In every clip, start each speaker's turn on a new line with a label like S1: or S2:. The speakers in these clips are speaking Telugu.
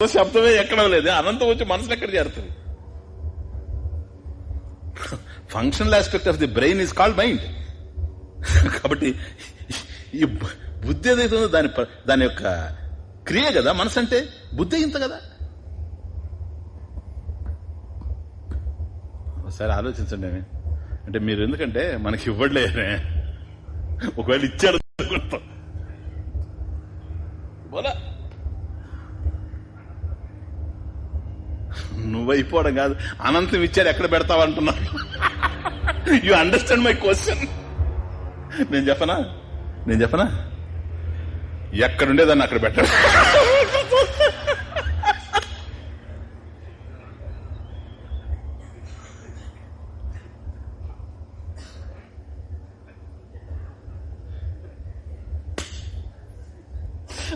S1: శబ్దమే ఎక్కడం లేదు. అనంతం వచ్చి మనసులు ఎక్కడ చేరుతుంది functional aspect of the brain is called mind కాబట్టి ఈ బుద్ధి ఏదైతుందో దాని దాని యొక్క క్రియ కదా మనసు అంటే బుద్ధి ఇంత కదా? ఒకసారి ఆలోచించండి. అంటే మీరు ఎందుకంటే మనకి ఇవ్వట్లేదే. ఒకవేళ ఇచ్చాడు బోలా. నువ్వు నువ్వైపోవడం కాదు. అనంతం ఇచ్చారు ఎక్కడ పెడతావు అంటున్నా యు అండర్స్టాండ్ మై క్వశ్చన్ నేను చెప్పనా? నేను చెప్పనా? ఎక్కడుండేదాన్ని అక్కడ పెట్ట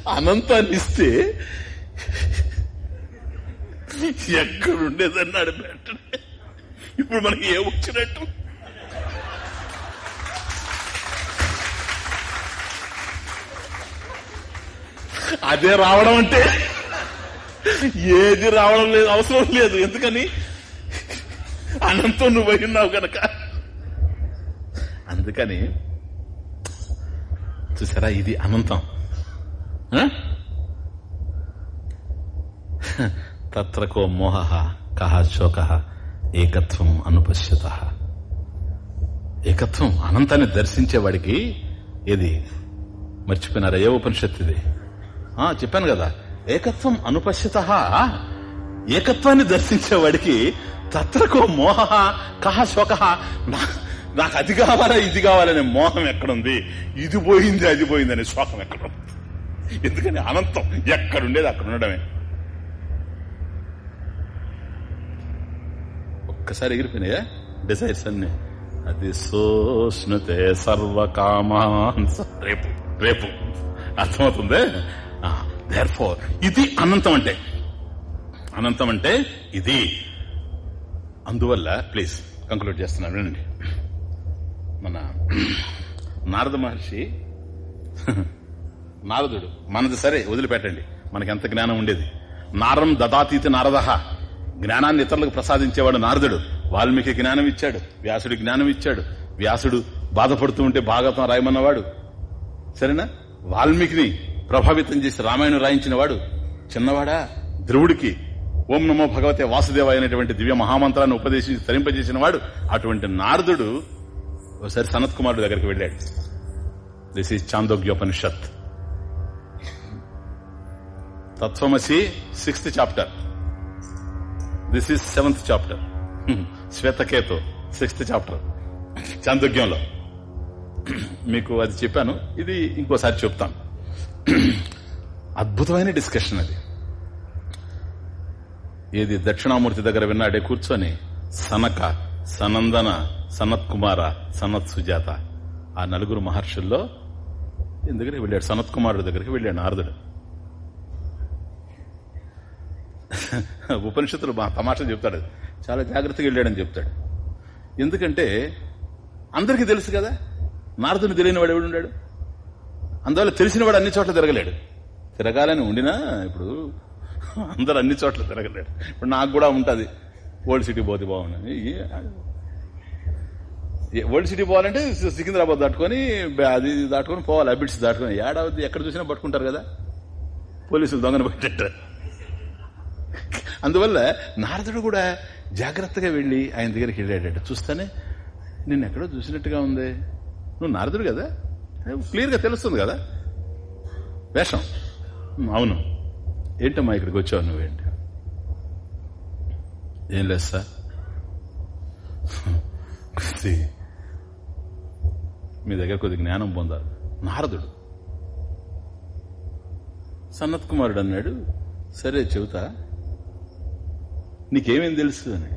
S1: అనంతాన్ని ఇస్తే ఎక్కడుండేదన్నాడు ఆడ ఇప్పుడు మనకి ఏ వచ్చినట్టు? అదే రావడం అంటే ఏది రావడం లేదు అవసరం లేదు. ఎందుకని? అనంతం నువ్వు అయినావు గనక. అందుకని చూసారా ఇది అనంతం ఆ? తత్రకో మోహ కహ శోక ఏకత్వం అనుపశ్యత ఏకత్వం అనంతాన్ని దర్శించేవాడికి ఏది? మర్చిపోయినారా? ఏ ఉపనిషత్తు ఇది? ఆ, చెప్పాను కదా. ఏకత్వం అనుపశ్యత. ఏకత్వాన్ని దర్శించేవాడికి తత్రకో మోహ కహ శోక నాకు అది కావాలా ఇది కావాలనే మోహం ఎక్కడుంది? ఇది పోయింది అది పోయింది అనే శోకం ఎక్కడుంది? ఎందుకని అనంతం ఎక్కడుండేది అక్కడ ఉండడమే. ఒక్కసారి ఎగిరిపోయినాయా? డిజైర్స్ అన్ని అది సోష్ణుతే సర్వకామాన్. రేపు రేపు. అర్థమవుతుంది? దేర్ ఫోర్ ఇది అనంతం అంటే. అనంతం అంటే ఇది. అందువల్ల ప్లీజ్ కంక్లూడ్ చేస్తున్నాను. వినండి. మన నారద మహర్షి నారదుడు మనది సరే వదిలిపెట్టండి. మనకి ఎంత జ్ఞానం ఉండేది? నారం దదాతీతి నారద. జ్ఞానాన్ని ఇతరులకు ప్రసాదించేవాడు నారదుడు. వాల్మీకి జ్ఞానం ఇచ్చాడు. వ్యాసుడి జ్ఞానం ఇచ్చాడు. వ్యాసుడు బాధపడుతూ ఉంటే భాగవతం రాయమన్నవాడు. సరేనా? వాల్మీకిని ప్రభావితం చేసి రామాయణం రాయించిన వాడు చిన్నవాడా? ధ్రువుడికి ఓం నమో భగవతే వాసుదేవ అయినటువంటి దివ్య మహామంత్రాన్ని ఉపదేశించి తరింపజేసిన వాడు అటువంటి నారదుడు ఒకసారి సనత్ కుమారుడు దగ్గరికి వెళ్ళాడు. దిస్ ఈజ్ చాందోగ్యోపనిషత్ తత్వమసి sixth chapter. This is seventh chapter Shvetaketu sixth chapter చాందోగ్యంలో మీకు అది చెప్పాను. ఇది ఇంకోసారి చెప్తాను. అద్భుతమైన డిస్కషన్ అది. ఏది దక్షిణామూర్తి దగ్గర విన్నాడే కూర్చొని సనక సనందన సనత్ కుమార సనత్ సుజాత ఆ నలుగురు మహర్షుల్లో ఎందుకంటే వెళ్ళాడు? సనత్ కుమారుడు దగ్గరికి వెళ్ళాడు నారదుడు. ఉపనిషత్తులు మా తమాషా చెప్తాడు. చాలా జాగ్రత్తగా వెళ్ళాడని చెప్తాడు. ఎందుకంటే అందరికీ తెలుసు కదా నారదుని తెలియని వాడు ఎవడు ఉన్నాడు అందువల్ల తెలిసిన వాడు అన్ని చోట్ల తిరగలేడు. తిరగాలని ఉండినా ఇప్పుడు అందరు అన్ని చోట్ల తిరగలేడు. ఇప్పుడు నాకు కూడా ఉంటుంది. ఓల్డ్ సిటీ పోతే బాగుంది ఓల్డ్ సిటీ పోవాలంటే సికింద్రాబాద్ దాటుకొని అది దాటుకొని పోవాలి. అబిడ్స్ దాటుకొని. ఏడాది ఎక్కడ చూసినా పట్టుకుంటారు కదా. పోలీసులు దొంగను పట్టేటారు. అందువల్ల నారదుడు కూడా జాగ్రత్తగా వెళ్ళి ఆయన దగ్గరికి వెళ్ళాడట. చూస్తానే నిన్ను ఎక్కడో చూసినట్టుగా ఉంది. నువ్వు నారదుడు కదా? క్లియర్గా తెలుస్తుంది కదా? వేషం. "ఉమ్, అవును. ఏంటమ్మా ఇక్కడికి వచ్చావు నువ్వేంటి ఏం లేదు సార్. మీ దగ్గర కొద్ది జ్ఞానం పొందాలి. నారదుడు. సన్నత్ కుమారుడు అన్నాడు. సరే చెబుతా. నీకేమేం తెలుసు అని.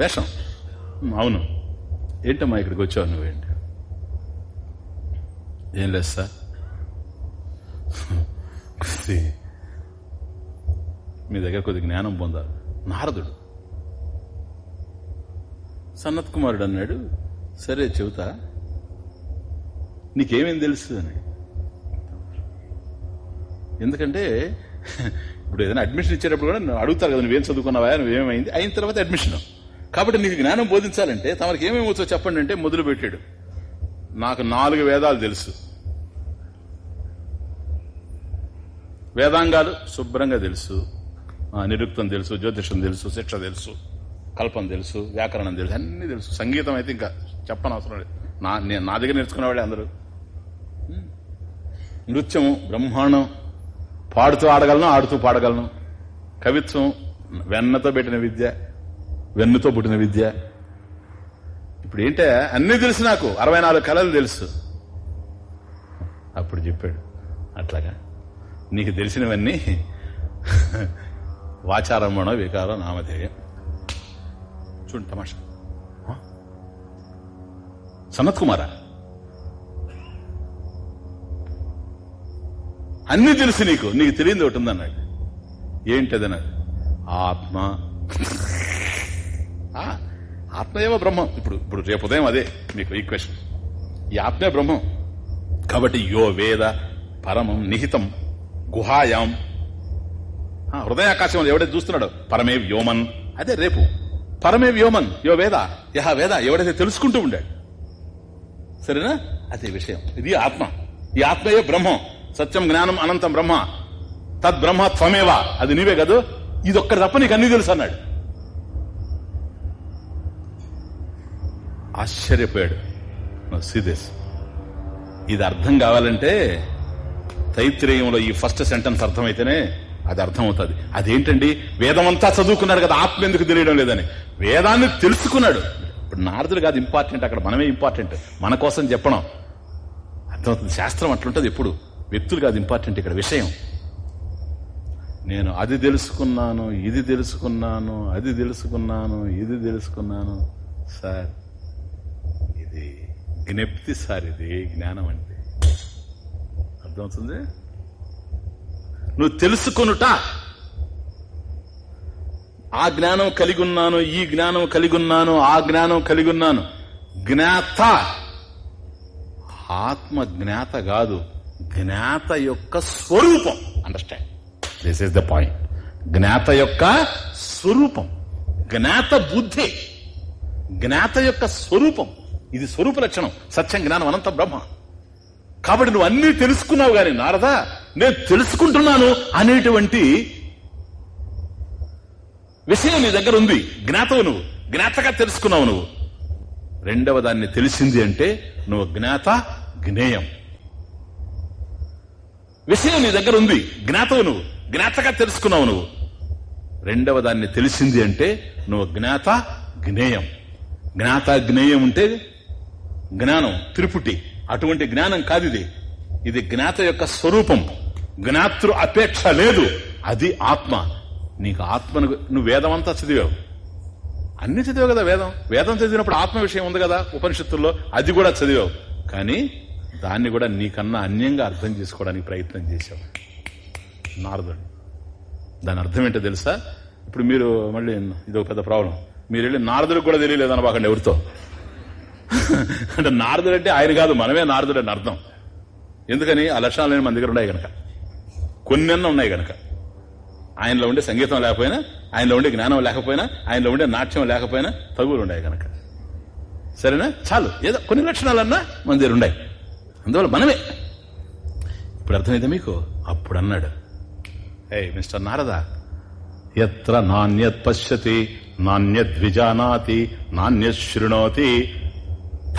S1: వేషం? అవును. ఏంటమ్మా ఇక్కడికి వచ్చావు నువ్వేంటి? ఏం లేదు సార్ మీ దగ్గర కొద్ది జ్ఞానం పొందాలి నారదుడు సన్నత్ కుమారుడు అన్నాడు సరే చెబుతా నీకేమేం తెలుసు అని ఎందుకంటే ఇప్పుడు ఏదైనా అడ్మిషన్ ఇచ్చేటప్పుడు కూడా నువ్వు అడుగుతారు కదా నువ్వేం చదువుకున్నావా నువ్వేమైంది అయిన తర్వాత అడ్మిషన్ కాబట్టి నీకు జ్ఞానం బోధించాలంటే తమరికి ఏమేమి వచ్చో చెప్పండి అంటే మొదలు పెట్టాడు నాకు నాలుగు వేదాలు తెలుసు. వేదాంగాలు శుభ్రంగా తెలుసు. నిరుక్తం తెలుసు జ్యోతిషం తెలుసు శిక్ష తెలుసు కల్పం తెలుసు వ్యాకరణం తెలుసు అన్ని తెలుసు. సంగీతం అయితే ఇంకా చెప్పని అవసరం లేదు. నా నేను నా దగ్గర నేర్చుకునేవాడే అందరూ. నృత్యము బ్రహ్మాండం పాడుతూ ఆడగలను ఆడుతూ పాడగలను. కవిత్వం వెన్నతో పెట్టిన విద్య వెన్నుతో పుట్టిన విద్య ఇప్పుడు ఏంటే అన్ని తెలుసు నాకు. అరవై నాలుగు కళలు తెలుసు. అప్పుడు చెప్పాడు అట్లాగా నీకు తెలిసినవన్నీ వాచారమ్మణ వికారం నామధేయం. చూడు తమాషా. ఆ? సనత్ కుమారా? అన్ని తెలుసు నీకు. నీకు తెలియంది ఒకటి ఉందన్నాడు. ఏంటదన్నాడు ఆత్మ. ఆ, ఆత్మయేవ బ్రహ్మం. ఇప్పుడు ఇప్పుడు రేపు ఉదయం అదే మీకు ఈ క్వశ్చన్ ఈ ఆత్మే బ్రహ్మం. కాబట్టి యో వేద పరమం నిహితం గుహాయాం. ఆ, ఆకాశం ఎవడైతే చూస్తున్నాడు? పరమే వ్యోమన్ అదే రేపు. పరమే వ్యోమన్ యో వేద. యహ వేద ఎవడైతే తెలుసుకుంటూ ఉండాడు. సరేనా? అదే విషయం. ఇది ఆత్మ. ఈ ఆత్మయే బ్రహ్మం. సత్యం జ్ఞానం అనంతం బ్రహ్మ. తద్ బ్రహ్మ త్వమేవా. అది నీవే కదూ? ఇది ఒక్కటి తప్ప నీకు అన్ని తెలుసు అన్నాడు. ఆశ్చర్యపోయాడు. సీదేశ్ ఇది అర్థం కావాలంటే తైత్రేయంలో ఈ ఫస్ట్ సెంటెన్స్ అర్థమైతేనే అది అర్థమవుతుంది. అదేంటండి? వేదమంతా చదువుకున్నాడు కదా ఆత్మ ఎందుకు తెలియడం లేదని. వేదాన్ని తెలుసుకున్నాడు. ఇప్పుడు నారదుడు కాదు ఇంపార్టెంట్ అక్కడ మనమే ఇంపార్టెంట్. మన కోసం చెప్పడం. అర్థమవుతుంది? శాస్త్రం అట్లుంటది ఎప్పుడు. వ్యక్తులు కాదు ఇంపార్టెంట్ ఇక్కడ విషయం. నేను అది తెలుసుకున్నాను ఇది తెలుసుకున్నాను అది తెలుసుకున్నాను ఇది తెలుసుకున్నాను. సార్ ఇది జ్ఞప్తి సార్ ఇది జ్ఞానం అంటే అర్థమవుతుంది? నువ్వు తెలుసుకొనుట. ఆ జ్ఞానం కలిగి ఉన్నాను ఈ జ్ఞానం కలిగి ఉన్నాను ఆ జ్ఞానం కలిగి ఉన్నాను జ్ఞాత. ఆత్మ జ్ఞాత కాదు జ్ఞాత యొక్క స్వరూపం. Understand this is the point జ్ఞాత యొక్క స్వరూపం. జ్ఞాత బుద్ధి. జ్ఞాత యొక్క స్వరూపం. ఇది స్వరూప లక్షణం. సత్యం జ్ఞానం అనంత బ్రహ్మ. కాబట్టి నువ్వు అన్ని తెలుసుకున్నావు గాని నారదా నేను తెలుసుకుంటున్నాను అనేటువంటి విషయం నీ దగ్గర ఉంది. జ్ఞాతవు నువ్వు. జ్ఞాతగా తెలుసుకున్నావు నువ్వు. రెండవ దాన్ని తెలిసింది అంటే నువ్వు జ్ఞాత జ్ఞేయం. విషయం నీ దగ్గర ఉంది. జ్ఞాతవు నువ్వు. జ్ఞాతగా తెలుసుకున్నావు నువ్వు. రెండవ దాన్ని తెలిసింది అంటే నువ్వు జ్ఞాత జ్ఞేయం. జ్ఞాత జ్ఞేయం ఉంటే జ్ఞానం త్రిపుటి. అటువంటి జ్ఞానం కాదు ఇది ఇది జ్ఞాత యొక్క స్వరూపం. జ్ఞాతృ అపేక్ష లేదు. అది ఆత్మ. నీకు ఆత్మను నువ్వు వేదం అంతా చదివావు. అన్ని చదివావు కదా వేదం? వేదం చదివినప్పుడు ఆత్మ విషయం ఉంది కదా ఉపనిషత్తుల్లో. అది కూడా చదివావు. కానీ దాన్ని కూడా నీకన్నా అన్యంగా అర్థం చేసుకోవడానికి ప్రయత్నం చేశావు. నారదుడు. దాని అర్థం ఏంటో తెలుసా? ఇప్పుడు మీరు మళ్ళీ ఇది ఒక పెద్ద ప్రాబ్లం. మీరు వెళ్ళి నారదుడికి కూడా తెలియలేదు అనబాకండి ఎవరితో. అంటే నారదుడు అంటే ఆయన కాదు మనమే నారదుడు అని అర్థం. ఎందుకని? ఆ లక్షణాలు మన దగ్గర ఉన్నాయి గనక. కొన్నెన్న ఉన్నాయి గనక. ఆయనలో ఉండే సంగీతం లేకపోయినా ఆయనలో ఉండే జ్ఞానం లేకపోయినా ఆయనలో ఉండే నాట్యం లేకపోయినా తగులు ఉన్నాయి గనక. సరేనా? చాలు. ఏదో కొన్ని లక్షణాలన్నా మన దగ్గర ఉన్నాయి. అందువల్ల మనమే. ఇప్పుడు అర్థమైతే మీకు? అప్పుడు అన్నాడు. ఏ మిస్టర్ నారద ఎత్ర నాణ్యత్ పశ్యతి నాణ్యద్విజానాతి నాణ్యశృణోతి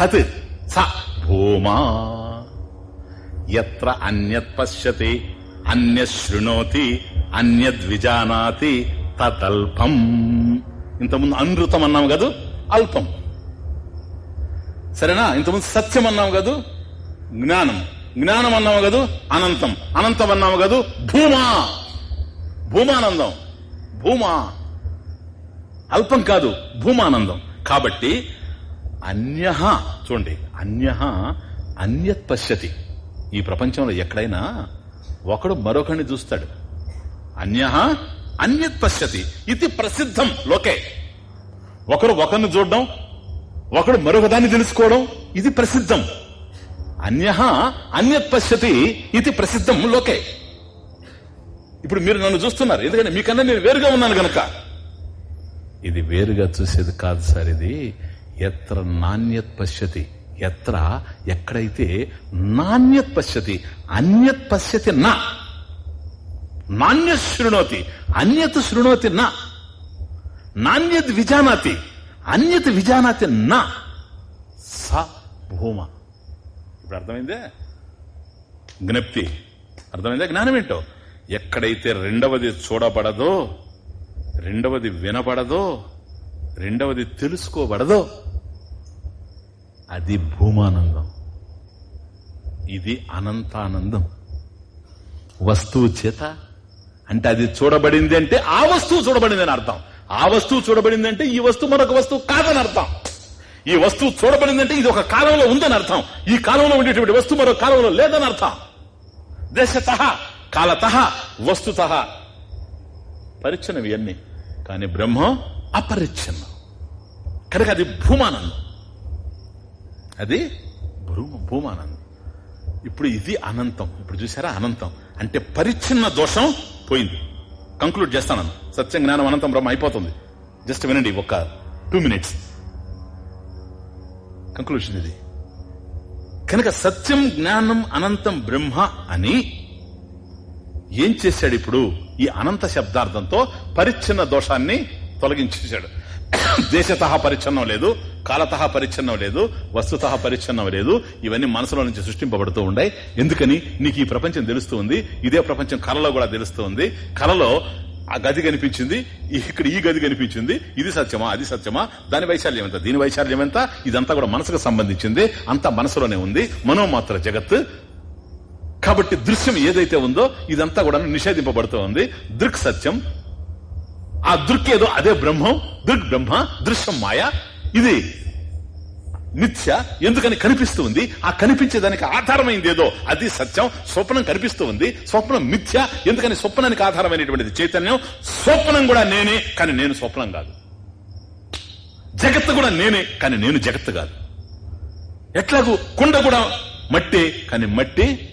S1: తత్ స. భూమా. ఎత్ర అన్యత్ పశ్యతి అన్యత్ శృణోతి అన్యద్విజానాతి తదల్పం. ఇంతకుముందు అనృతం అన్నాం కదూ? అల్పం. సరేనా? ఇంతకుముందు సత్యం అన్నాం కదూ? జ్ఞానం. జ్ఞానం అన్నాము కదూ? అనంతం. అనంతం అన్నాము కదూ? భూమా. భూమానందం. భూమా. అల్పం కాదు భూమానందం. కాబట్టి అన్య చూడండి. అన్య అన్యత్ పశ్యతి. ఈ ప్రపంచంలో ఎక్కడైనా ఒకడు మరొకరిని చూస్తాడు. అన్య అన్యత్ పశ్యతి ఇది ప్రసిద్ధం లోకే. ఒకరు ఒకరిని చూడడం ఒకడు మరొక దాన్ని తెలుసుకోవడం ఇది ప్రసిద్ధం. అన్య అన్యత్ పశ్యతి ఇది ప్రసిద్ధం లోకే. ఇప్పుడు మీరు నన్ను చూస్తున్నారు. ఎందుకంటే మీకన్నా నేను వేరుగా ఉన్నాను గనక. ఇది వేరుగా చూసేది కాదు సార్ ఇది. ఎత్ర నాణ్యత్ పశ్యతి. ఎత్ర ఎక్కడైతే నాణ్యత్ పశ్యతి అన్యత్ పశ్యతి నా. నాణ్య శృణోతి అన్యత్ శృణోతి నా. నాణ్యత్ విజానాతి అన్యత్ విజానాతి నా. స భూమ. ఇప్పుడు అర్థమైందే? జ్ఞప్తి. అర్థమైందా? జ్ఞానం ఏంటో? ఎక్కడైతే రెండవది చూడబడదో రెండవది వినబడదో రెండవది తెలుసుకోబడదో అది భూమానందం. ఇది అనంతానందం. వస్తువు చేత అంటే అది చూడబడింది అంటే ఆ వస్తువు చూడబడింది అని అర్థం. ఆ వస్తువు చూడబడింది అంటే ఈ వస్తువు మరొక వస్తువు కాదని అర్థం. ఈ వస్తువు చూడబడింది అంటే ఇది ఒక కాలంలో ఉందని అర్థం. ఈ కాలంలో ఉండేటువంటి వస్తువు మరొక కాలంలో లేదని అర్థం. దేశత కాలత వస్తుత. పరిచ్ఛిన్నవి అన్ని కానీ బ్రహ్మం అపరిచ్ఛన్నం. కనుక అది భూమానందం. అది? భూమ భూమానందం ఇప్పుడు ఇది అనంతం. ఇప్పుడు చూసారా? అనంతం. అంటే పరిచ్ఛిన్న దోషం పోయింది. కంక్లూడ్ చేస్తాను. సత్యం జ్ఞానం అనంతం బ్రహ్మ అయిపోతుంది. జస్ట్ వినండి ఒక టూ మినిట్స్ కంక్లూషన్ ఇది. కనుక సత్యం జ్ఞానం అనంతం బ్రహ్మ అని ఏం చేశాడు ఇప్పుడు? ఈ అనంత శబ్దార్థంతో పరిచ్ఛిన్న దోషాన్ని తొలగించేశాడు. దేశత పరిచ్ఛన్నం లేదు. కాలత పరిచ్ఛన్నం లేదు వస్తుత పరిచ్ఛన్నం లేదు. ఇవన్నీ మనసులో నుంచి సృష్టింపబడుతూ ఉన్నాయి ఎందుకని? నీకు ఈ ప్రపంచం తెలుస్తూ ఉంది. ఇదే ప్రపంచం కళలో కూడా తెలుస్తూ ఉంది. కళలో ఆ గది కనిపించింది. ఇక్కడ ఈ గది కనిపించింది. ఇది సత్యమా? అది సత్యమా? దాని వైశాల్యం ఎంత? దీని వైశాల్యం ఎంత? ఇదంతా కూడా మనసుకు సంబంధించింది. అంతా మనసులోనే ఉంది. మనోమాత్ర జగత్. కాబట్టి దృశ్యం ఏదైతే ఉందో ఇదంతా కూడా నిషేధింపబడుతూ ఉంది. దృక్ సత్యం. ఆ దృక్ ఏదో అదే బ్రహ్మం. దృక్ బ్రహ్మ. దృశ్యం మాయ. ఇది మిథ్య ఎందుకని కనిపిస్తూ ఉంది? ఆ కనిపించేదానికి ఆధారమైంది ఏదో. అది సత్యం స్వప్నం కనిపిస్తూ ఉంది. స్వప్నం మిథ్య ఎందుకని స్వప్నానికి ఆధారమైనటువంటిది చైతన్యం? స్వప్నం కూడా నేనే కానీ నేను స్వప్నం కాదు. జగత్తు కూడా నేనే కానీ నేను జగత్తు కాదు. ఎట్లాగూ కుండ కూడా మట్టి కానీ మట్టి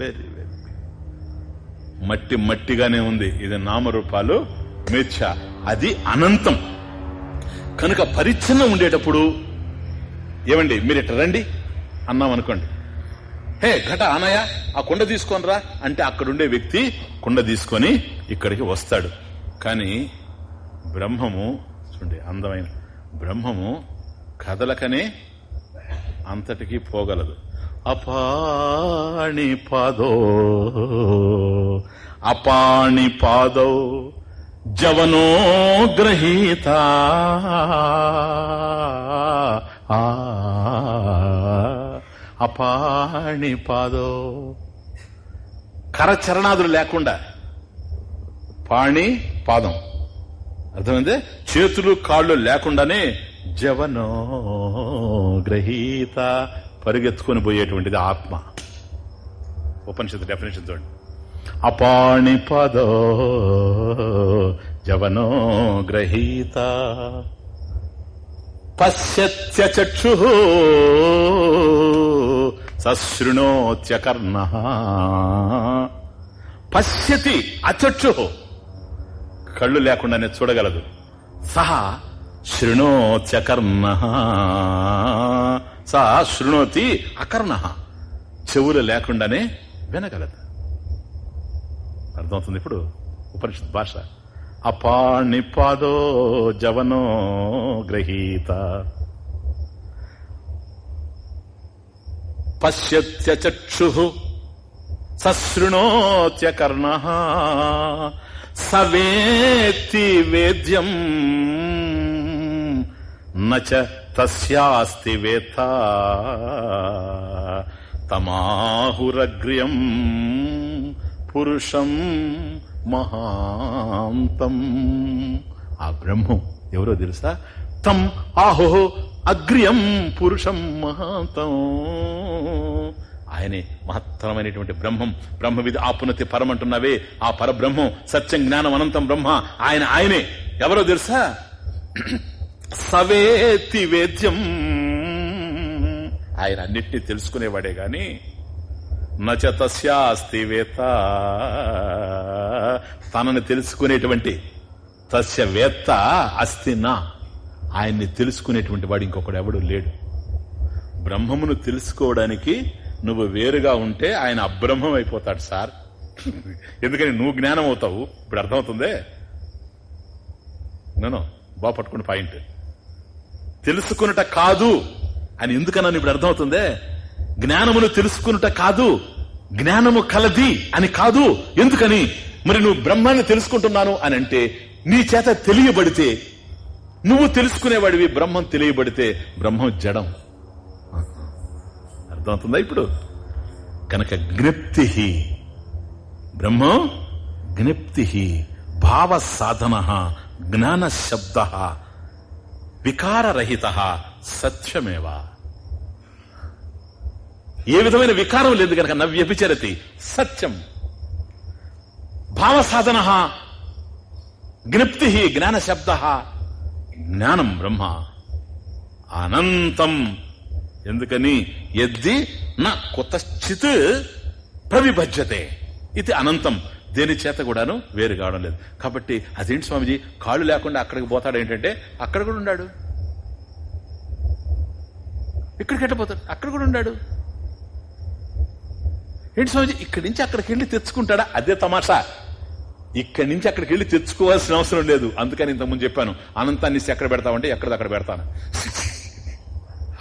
S1: వెరీ వెరీ మట్టి మట్టిగానే ఉంది. ఇది నామరూపాలు మిథ్య. అది అనంతం. కనుక పరిచ్ఛిన్నం ఉండేటప్పుడు ఏమండి మీరు ఇట్ట రండి. అన్నాం అనుకోండి. హే ఘట ఆనయ ఆ కుండ తీసుకొనిరా అంటే అక్కడుండే వ్యక్తి కుండ తీసుకొని ఇక్కడికి వస్తాడు. కానీ బ్రహ్మము చూడండి అందమైన బ్రహ్మము కదలకనే అంతటికి పోగలదు. అపాణి పాదో అపాణి పాదో జవనో గ్రహీత అపాణి పాదో. కరచరణాదులు లేకుండా పాణి పాదం. అర్థమైంది? చేతులు కాళ్ళు లేకుండానే జవనో గ్రహీత పరిగెత్తుకొని పోయేటువంటిది ఆత్మ. ఉపనిషత్తు డెఫినేషన్ చూడండి అపాణి పదో జవనో గ్రహీత. పశ్యత్యచక్షు సశృణోత్యకర్ణ పశ్యతి అచక్షు. కళ్ళు లేకుండానే చూడగలదు. సహా శృణోత్యకర్ణ సా శృణోతి అకర్ణ. చెవులు లేకుండానే వినగలదు. అర్థమవుతుంది ఇప్పుడు? ఉపనిషత్ భాష. అపాణి పాదో జవనో గ్రహీత. పశ్యత్యచక్షు సశృణోత్యకర్ణ సవేత్తి వేద్యం నస్తి వేత్త తమాహురగ్ర్యం. పురుషం మహాంతం. ఆ బ్రహ్మం ఎవరో తెలుసా? తం ఆహో అగ్రియం పురుషం మహాంతం. ఆయనే మహత్తరమైనటువంటి బ్రహ్మం. బ్రహ్మవిధి ఆపునతి పరమంటున్నవే. ఆ పరబ్రహ్మం సత్యం జ్ఞానం అనంతం బ్రహ్మ. ఆయన ఆయనే. ఎవరో తెలుసా? సవేతి వేద్యం. ఆయన అన్నిటినీ తెలుసుకునేవాడే గాని నచ తస్యాస్తి తనని తెలుసుకునేటువంటి తస్య వేత్త అస్తి నా. ఆయన్ని తెలుసుకునేటువంటి వాడు ఇంకొకడు ఎవడు లేడు. బ్రహ్మమును తెలుసుకోవడానికి నువ్వు వేరుగా ఉంటే ఆయన అబ్రహ్మం అయిపోతాడు సార్. ఎందుకని నువ్వు జ్ఞానం అవుతావు? ఇప్పుడు అర్థమవుతుందే? నేను బాగా పట్టుకున్న పాయింట్. తెలుసుకున్నట కాదు. అని ఎందుకన్నా ఇప్పుడు అర్థమవుతుందే? జ్ఞానమును తెలుసుకున్నట కాదు జ్ఞానము కలది అని కాదు. ఎందుకని? మరి నువ్వు బ్రహ్మాన్ని తెలుసుకుంటున్నాను అని అంటే నీ చేత తెలియబడితే నువ్వు తెలుసుకునేవాడివి బ్రహ్మం తెలియబడితే బ్రహ్మం జడం. అర్థమవుతుందా ఇప్పుడు? కనుక జ్ఞప్తి బ్రహ్మం జ్ఞప్తి భావ సాధన జ్ఞాన శబ్ద వికారరహిత సత్యమేవా? ఏ విధమైన వికారం లేదు కనుక నవ్యభిచరతి. సత్యం. భావ సాధన జ్ఞప్తి జ్ఞాన శబ్ద జ్ఞానం బ్రహ్మ. అనంతం. ఎందుకని? ఎద్ది నా కుతశ్చిత్ ప్రవిభజ్యతే. ఇది అనంతం. దేని చేత కూడాను వేరు కావడం లేదు. కాబట్టి అదేంటి స్వామిజీ? కాళ్ళు లేకుండా అక్కడికి పోతాడు ఏంటంటే అక్కడ కూడా ఉన్నాడు. ఇక్కడికి ఎట్టపోతాడు అక్కడ కూడా ఉన్నాడు. ఏంటి స్వామిజీ ఇక్కడి నుంచి అక్కడికి వెళ్ళి తెచ్చుకుంటాడా? అదే తమాషా. ఇక్కడి నుంచి అక్కడికి వెళ్ళి తెచ్చుకోవాల్సిన అవసరం లేదు. అందుకని ఇంతకుముందు చెప్పాను అనంతాన్ని ఎక్కడ పెడతామంటే ఎక్కడ అక్కడ పెడతాను.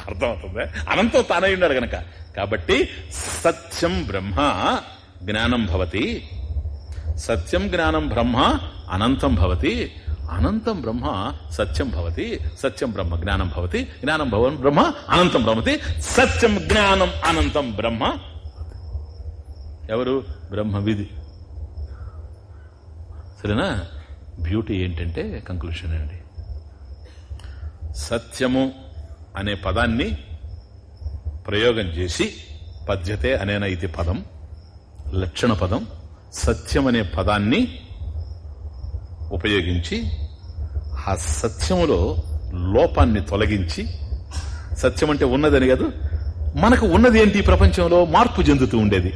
S1: అర్థమవుతుంది? అనంతం తానై ఉన్నాడు గనక. కాబట్టి సత్యం బ్రహ్మ జ్ఞానం భవతి. సత్యం జ్ఞానం బ్రహ్మ అనంతం భవతి. అనంతం బ్రహ్మ సత్యం భవతి. సత్యం బ్రహ్మ జ్ఞానం భవతి. జ్ఞానం భవన్ బ్రహ్మ అనంతం భవతి. సత్యం జ్ఞానం అనంతం బ్రహ్మ ఎవరు? బ్రహ్మవిధి సరేనా? బ్యూటీ ఏంటంటే కంక్లూషన్ అండి. సత్యము అనే పదాన్ని ప్రయోగం చేసి పద్యతే అనేన ఇది పదం లక్షణ పదం సత్యం అనే పదాన్ని ఉపయోగించి ఆ సత్యములో లోపాన్ని తొలగించి సత్యం అంటే ఉన్నదని కాదు మనకు ఉన్నది ఏంటి ఈ ప్రపంచంలో? మార్పు చెందుతూ ఉండేది.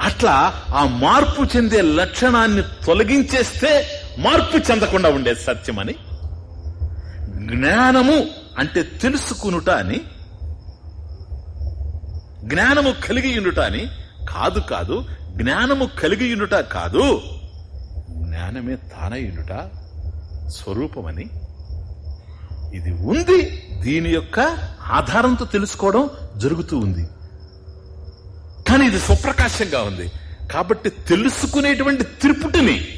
S1: అట్లా ఆ మార్పు చెందే లక్షణాన్ని తొలగించేస్తే మార్పు చెందకుండా ఉండేది సత్యమని జ్ఞానము అంటే తెలుసుకునుట అని. జ్ఞానము కలిగి అని కాదు కాదు జ్ఞానము కలిగి కాదు జ్ఞానమే తానై స్వరూపమని. ఇది ఉంది దీని యొక్క ఆధారంతో తెలుసుకోవడం జరుగుతూ ఉంది. కానీ ఇది సుప్రకాశంగా ఉంది. కాబట్టి తెలుసుకునేటువంటి త్రిపుటిని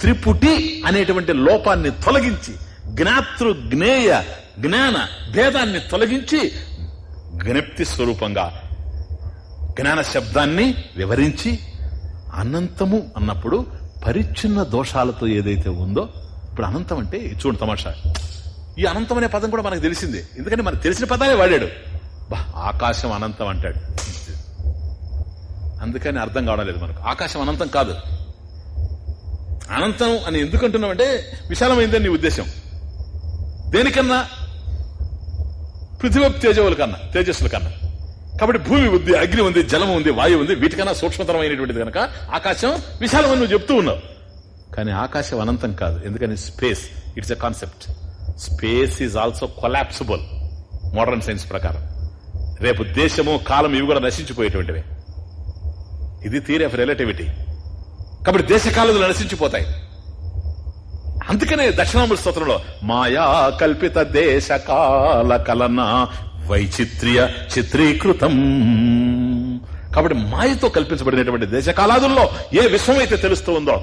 S1: త్రిపుటి అనేటువంటి లోపాన్ని తొలగించి జ్ఞాతృ జ్ఞేయ జ్ఞాన భేదాన్ని తొలగించి జ్ఞప్తి స్వరూపంగా జ్ఞాన శబ్దాన్ని వివరించి అనంతము అన్నప్పుడు పరిచ్ఛిన్న దోషాలతో ఏదైతే ఉందో ఇప్పుడు అనంతం అంటే చూడు తమాషా. ఈ అనంతం అనే పదం కూడా మనకు తెలిసిందే. ఎందుకంటే మనకు తెలిసిన పదాలే వాడాడు. బా ఆకాశం అనంతం అంటాడు. అందుకని అర్థం కావడం లేదు మనకు. ఆకాశం అనంతం కాదు. అనంతం అని ఎందుకంటున్నామంటే విశాలమైందని నీ ఉద్దేశం. దేనికన్నా? పృథివీ తేజవుల కన్నా తేజస్సుల కన్నా. కాబట్టి భూమి ఉంది అగ్ని ఉంది జలం ఉంది వాయువు ఉంది వీటికన్నా సూక్ష్మతరమైనటువంటిది కనుక ఆకాశం విశాలం అని నువ్వు చెప్తూ ఉన్నావు. కానీ ఆకాశం అనంతం కాదు ఎందుకని space it's a concept. Space is also collapsible modern science ప్రకారం. రేపు దేశము కాలం ఇవి కూడా నశించిపోయేటువంటివి. ఇది థియరీ ఆఫ్ రిలేటివిటీ కాబట్టి దేశకాలు నశించిపోతాయి. అందుకనే దక్షిణాముల స్తోత్రంలో మాయా కల్పిత దేశకాల కలన వైచిత్ర్య చిత్రీకృతం. కాబట్టి మాయతో కల్పించబడినటువంటి దేశకాలాదుల్లో ఏ విశ్వం అయితే తెలుస్తూ ఉందో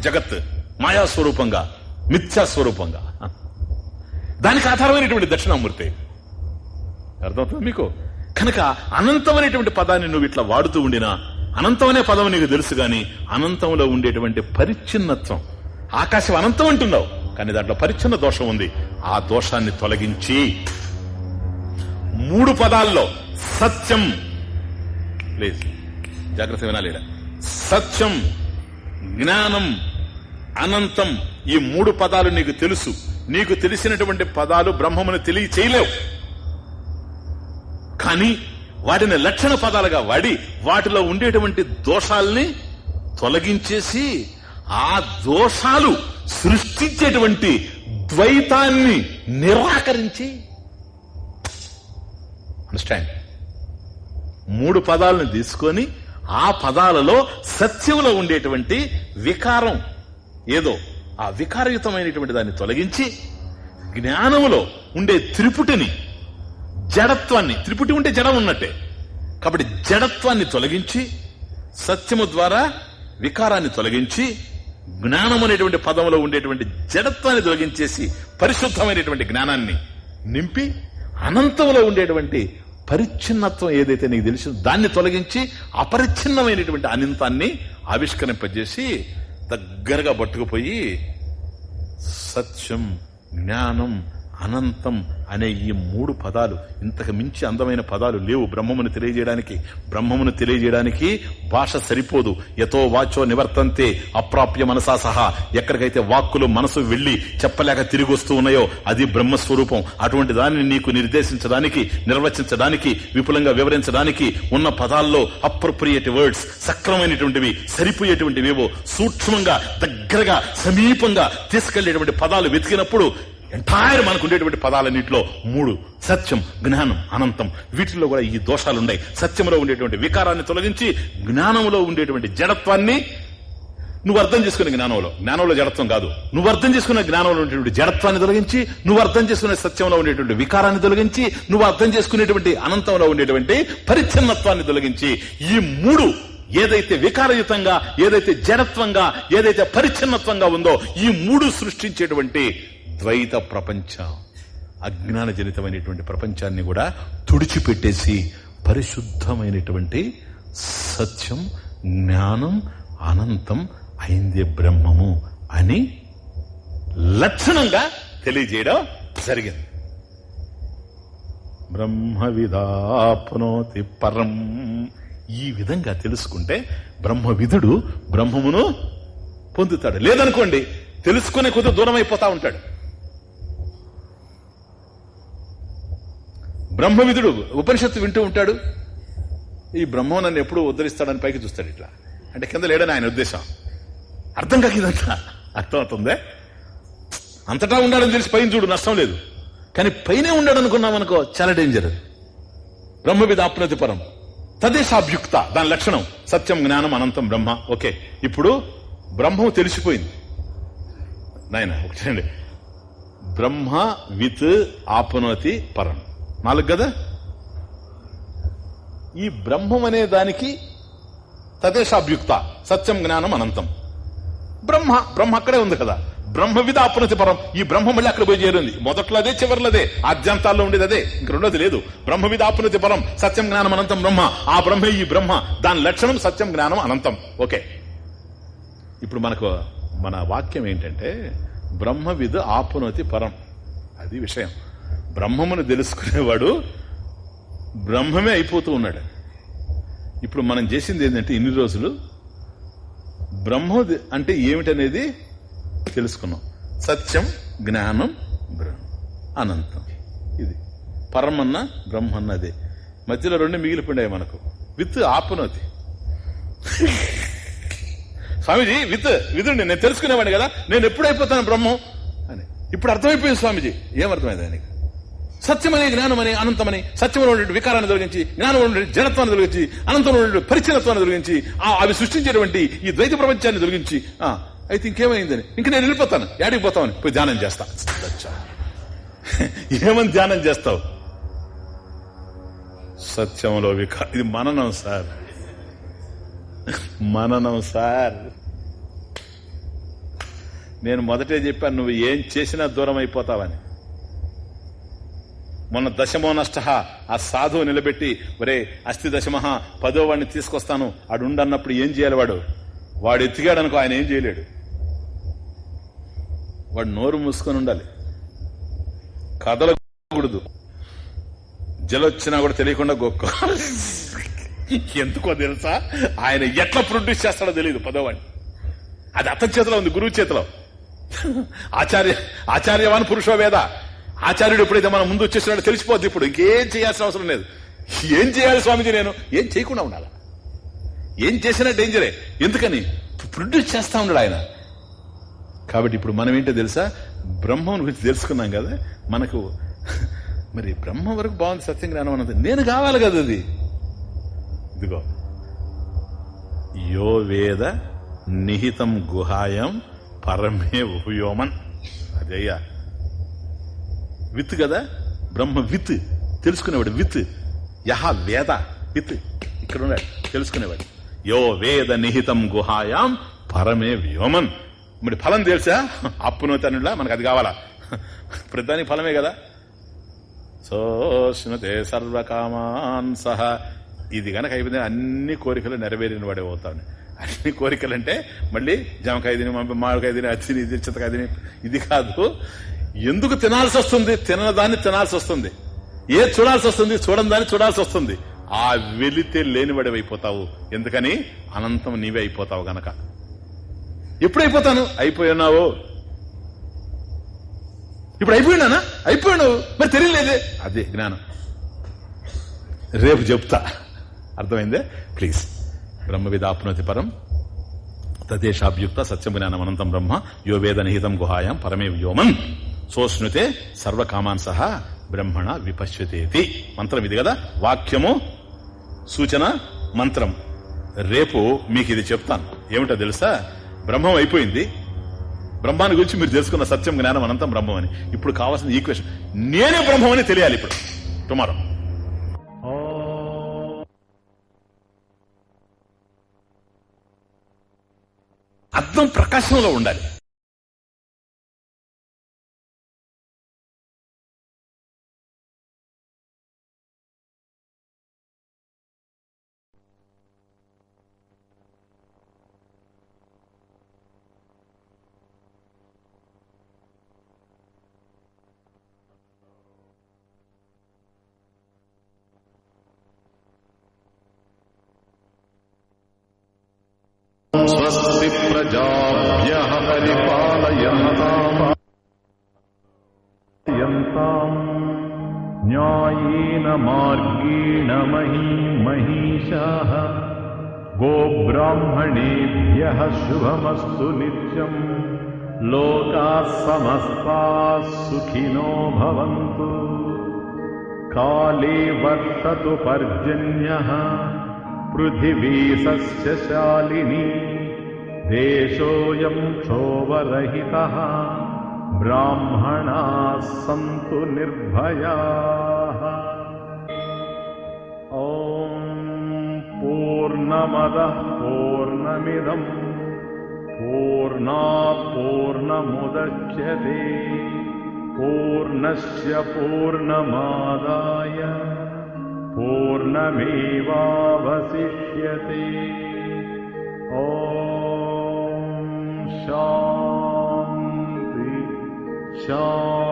S1: జగత్ మాయా స్వరూపంగా మిథ్యా స్వరూపంగా దానికి ఆధారమైనటువంటి దక్షిణామూర్తి. అర్థమవుతుంది మీకు? కనుక అనంతమైనటువంటి పదాన్ని నువ్వు ఇట్లా వాడుతూ ఉండినా అనంతమనే అనే పదం నీకు తెలుసు గాని అనంతంలో ఉండేటువంటి పరిచ్ఛిన్నత్వం. ఆకాశం అనంతం అంటున్నావు కానీ దాంట్లో పరిచ్ఛిన్న దోషం ఉంది. ఆ దోషాన్ని తొలగించి మూడు పదాల్లో సత్యం ప్లీజ్ జాగ్రత్త వినాలి సత్యం జ్ఞానం అనంతం ఈ మూడు పదాలు నీకు తెలుసు. నీకు తెలిసినటువంటి పదాలు బ్రహ్మమును తెలియచేయలేవు. కానీ వాటిని లక్షణ పదాలుగా వాడి వాటిలో ఉండేటువంటి దోషాల్ని తొలగించేసి ఆ దోషాలు సృష్టించేటువంటి ద్వైతాన్ని నిరాకరించి అండర్స్టాండ్ మూడు పదాలను తీసుకొని ఆ పదాలలో సత్యంలో ఉండేటువంటి వికారం ఏదో ఆ వికారయుతమైనటువంటి దాన్ని తొలగించి జ్ఞానములో ఉండే త్రిపుటిని జడత్వాన్ని త్రిపుటి ఉంటే జడం ఉన్నట్టే. కాబట్టి జడత్వాన్ని తొలగించి సత్యము ద్వారా వికారాన్ని తొలగించి జ్ఞానం అనేటువంటి పదంలో ఉండేటువంటి జడత్వాన్ని తొలగించేసి పరిశుద్ధమైనటువంటి జ్ఞానాన్ని నింపి అనంతంలో ఉండేటువంటి పరిచ్ఛిన్నత్వం ఏదైతే నీకు తెలిసిందో దాన్ని తొలగించి అపరిచ్ఛిన్నమైనటువంటి అనంతాన్ని ఆవిష్కరింపజేసి దగ్గరగా పట్టుకుపోయి సత్యం జ్ఞానం అనంతం అనే ఈ మూడు పదాలు ఇంతకు మించి అందమైన పదాలు లేవు బ్రహ్మమును తెలియజేయడానికి. బ్రహ్మమును తెలియజేయడానికి భాష సరిపోదు. ఎతో వాచో నివర్తంతే అప్రాప్య మనసా సహా. ఎక్కడికైతే వాక్కులు మనసు వెళ్ళి చెప్పలేక తిరిగి వస్తూ ఉన్నాయో అది బ్రహ్మస్వరూపం. అటువంటి దానిని నీకు నిర్దేశించడానికి నిర్వచించడానికి విపులంగా వివరించడానికి ఉన్న పదాల్లో అప్రోప్రియేట్ వర్డ్స్ సక్రమైనటువంటివి సరిపోయేటువంటివేవో సూక్ష్మంగా దగ్గరగా సమీపంగా తీసుకెళ్ళేటువంటి పదాలు వెతికినప్పుడు ఎంటైర్ మనకు ఉండేటువంటి పదాలన్నింటిలో మూడు సత్యం జ్ఞానం అనంతం. వీటిల్లో కూడా ఈ దోషాలున్నాయి. సత్యంలో ఉండేటువంటి వికారాన్ని తొలగించి జ్ఞానంలో ఉండేటువంటి జడత్వాన్ని నువ్వు అర్థం చేసుకునే జ్ఞానంలో. జ్ఞానంలో జడత్వం కాదు. నువ్వు అర్థం చేసుకునే జ్ఞానంలో ఉండేటువంటి జడత్వాన్ని తొలగించి నువ్వు అర్థం చేసుకునే సత్యంలో ఉండేటువంటి వికారాన్ని తొలగించి నువ్వు అర్థం చేసుకునేటువంటి అనంతంలో ఉండేటువంటి పరిచ్ఛిన్నత్వాన్ని తొలగించి ఈ మూడు ఏదైతే వికారయుతంగా ఏదైతే జడత్వంగా ఏదైతే పరిచ్ఛిన్నత్వంగా ఉందో ఈ మూడు సృష్టించేటువంటి ద్వైత ప్రపంచం అజ్ఞానజనితమైనటువంటి ప్రపంచాన్ని కూడా తుడిచిపెట్టేసి పరిశుద్ధమైనటువంటి సత్యం జ్ఞానం అనంతం అయిందే బ్రహ్మము అని లక్షణంగా తెలియజేయడం జరిగింది. బ్రహ్మ విదాప్నోతి పరం. ఈ విధంగా తెలుసుకుంటే బ్రహ్మవిధుడు బ్రహ్మమును పొందుతాడు. లేదనుకోండి తెలుసుకునే కొద్ది దూరం అయిపోతా ఉంటాడు. బ్రహ్మవిధుడు ఉపనిషత్తు వింటూ ఉంటాడు. ఈ బ్రహ్మం నన్ను ఎప్పుడు ఉద్ధరిస్తాడని పైకి చూస్తాడు ఇట్లా. అంటే కింద లేడని ఆయన ఉద్దేశం. అర్థం కాక ఇదంతా అర్థం అంతటా ఉండాలని తెలిసి పైన చూడు నష్టం లేదు. కానీ పైనే ఉండాడు అనుకున్నాం అనుకో చాలా డేంజర్ బ్రహ్మవిధ ఆప్నతి పరం. తదేశాభ్యుక్త. దాని లక్షణం సత్యం జ్ఞానం అనంతం బ్రహ్మ. ఓకే. ఇప్పుడు బ్రహ్మం తెలిసిపోయింది. నాయన ఒకటండి బ్రహ్మ విత్ ఆపనోతి పరం. నాలుగు కదా? ఈ బ్రహ్మం అనే దానికి తదేశాభ్యుక్త సత్యం జ్ఞానం అనంతం. బ్రహ్మ బ్రహ్మ అక్కడే ఉంది కదా. బ్రహ్మ విధ అప్రతి పరం ఈ బ్రహ్మ మళ్ళీ అక్కడ పోయి చేరింది. మొదట్లో అదే చివరిలో అదే ఆద్యంతాల్లో ఉండేది అదే. ఇంక రెండోది లేదు. బ్రహ్మ విధ అప్రతి పరం సత్యం జ్ఞానం అనంతం బ్రహ్మ. ఆ బ్రహ్మ ఈ బ్రహ్మ. దాని లక్షణం సత్యం జ్ఞానం అనంతం. ఓకే. ఇప్పుడు మనకు మన వాక్యం ఏంటంటే బ్రహ్మ విధ ఆపునతి పరం. అది విషయం. బ్రహ్మమును తెలుసుకునేవాడు బ్రహ్మమే అయిపోతూ ఉన్నాడు. ఇప్పుడు మనం చేసింది ఏంటంటే ఇన్ని రోజులు బ్రహ్మ అంటే ఏమిటనేది తెలుసుకున్నాం. సత్యం జ్ఞానం బ్రహ్మ అనంతం. ఇది. పరమన్న బ్రహ్మన్న అదే మధ్యలో రెండు మిగిలిపోయాయి మనకు. విత్ ఆపనోతి. స్వామీజీ విత్ విధుండి నేను తెలుసుకునేవాడిని కదా. నేను ఎప్పుడైపోతాను బ్రహ్మం? అని. ఇప్పుడు అర్థమైపోయింది స్వామీజీ. ఏమర్థమైంది ఆయనకి? సత్యమనే జ్ఞానమనే అనంతమని సత్యంలో ఉండే వికారాన్ని తొలగించి జ్ఞానంలో ఉండే జడత్వాన్ని తొలగించి అనంతంలో ఉండే పరిచయత్వాన్ని తొలగించి అవి సృష్టించేటువంటి ఈ ద్వైత ప్రపంచాన్ని తొలగించి ఆ అయితే ఇంకేమైందని? ఇంక నేను వెళ్ళిపోతాను. యాడికి పోతామని పోయి ధ్యానం చేస్తా. ఏమని ధ్యానం చేస్తావు? సత్యంలో వికారం ఇది మననం సార్. మననం సార్. నేను మొదటే చెప్పాను నువ్వు ఏం చేసినా దూరం అయిపోతావని. మొన్న దశమో నష్ట ఆ సాధువు నిలబెట్టి ఒరే అస్థి దశమహ పదో వాడిని తీసుకొస్తాను ఆడు ఉండన్నప్పుడు ఏం చేయాలి వాడు? వాడు ఎత్తిగాడు అనుకో ఆయన ఏం చేయలేడు. వాడు నోరు మూసుకొని ఉండాలి. కదలకూడదు. జలొచ్చినా కూడా తెలియకుండా గొక్క. ఎందుకో తెలుసా? ఆయన ఎట్లా ప్రొడ్యూస్ చేస్తాడో తెలియదు పదోవాడిని అది అతని చేతిలో ఉంది గురువు చేతిలో. ఆచార్య ఆచార్యవాన్ పురుషో వేద. ఆచార్యుడు ఎప్పుడైతే మనం ముందు వచ్చేసినాడో తెలిసిపోద్ది ఇప్పుడు. ఇంకేం చేయాల్సిన అవసరం లేదు. ఏం చేయాలి స్వామిజీ నేను? ఏం చేయకుండా ఉండాలి? ఏం చేసినా డేంజరే. ఎందుకని? ప్రొడ్యూస్ చేస్తా ఉన్నాడు ఆయన. కాబట్టి ఇప్పుడు మనం ఏంటో తెలుసా? బ్రహ్మం గురించి తెలుసుకున్నాం కదా? మనకు మరి బ్రహ్మ వరకు బాగుంది సత్యం జ్ఞానం అన్నది. నేను కావాలి కదా అది. ఇదిగో. యో వేద నిహితం గుహాయం పరమే ఉపయోమన్. అదయ్యా. విత్ కదా? బ్రహ్మ విత్. తెలుసుకునేవాడు విత్. యహ వేద విత్. ఇక్కడ ఉన్నాడు తెలుసుకునేవాడు. యో వేద నిహితం గుహాయాం పరమే వ్యోమన్ మరి ఫలం తెలుసా? అప్పునో తనులా మనకు అది కావాలా? ప్రతిదానికి ఫలమే కదా. సోష్ణతే సర్వకామాన్ సహ. ఇది గనక అయిపోతే అన్ని కోరికలు నెరవేరిన వాడే పోతాను అన్ని కోరికలు అంటే మళ్ళీ జామకాయ తిని మామిడికాయ తిని అది ఇది చింతకాయ తిని ఇది కాదు. ఎందుకు తినాల్సి వస్తుంది? తినదాన్ని తినాల్సి వస్తుంది. ఏ చూడాల్సి వస్తుంది? చూడని దాన్ని చూడాల్సి వస్తుంది. ఆ వెళితే లేనివాడి అయిపోతావు. ఎందుకని? అనంతం నీవే అయిపోతావు గనక. ఎప్పుడైపోతాను అయిపోతాను? అయిపోయినావు ఇప్పుడు అయిపోయినానా అయిపోయినావు మరి తెలియలేదే. అదే జ్ఞానం. రేపు చెప్తా. అర్థమైందే? ప్లీజ్. బ్రహ్మ విదాప్నోతి పరం. తదేశాభ్యుక్త సత్యం జ్ఞానం అనంతం బ్రహ్మ యో వేద నిహితం గుహాయం పరమే వ్యోమం సోష్ణుతే సర్వకామాన్ సహా బ్రహ్మణ విపశ్యతేతి. మంత్రం ఇది కదా? వాక్యము సూచన మంత్రం. రేపు మీకు ఇది చెప్తాను. ఏమిటో తెలుసా? బ్రహ్మం అయిపోయింది. బ్రహ్మాన్ని గురించి మీరు తెలుసుకున్న సత్యం జ్ఞానం అనంతం బ్రహ్మం అని ఇప్పుడు కావాల్సిన ఈక్వేషన్. నేనే బ్రహ్మం అని తెలియాలి ఇప్పుడు. టుమారో. అర్థం ప్రకాశంలో ఉండాలి.
S2: नित्यम्। लोकाः समस्ताः सुखिनो भवन्तु। काले वर्षतु पर्जन्यः। पृथिवी सस्यशालिनी देशोऽयम् क्षोभरहितः। ब्राह्मणाः सन्तु निर्भयाः। ॐ पूर्णमदः पूर्णमिदम् पूर्णात् पूर्णमुदच्यते। पूर्णस्य पूर्णमादाय। पूर्णमेवावशिष्यते। ॐ शान्ति। शान्ति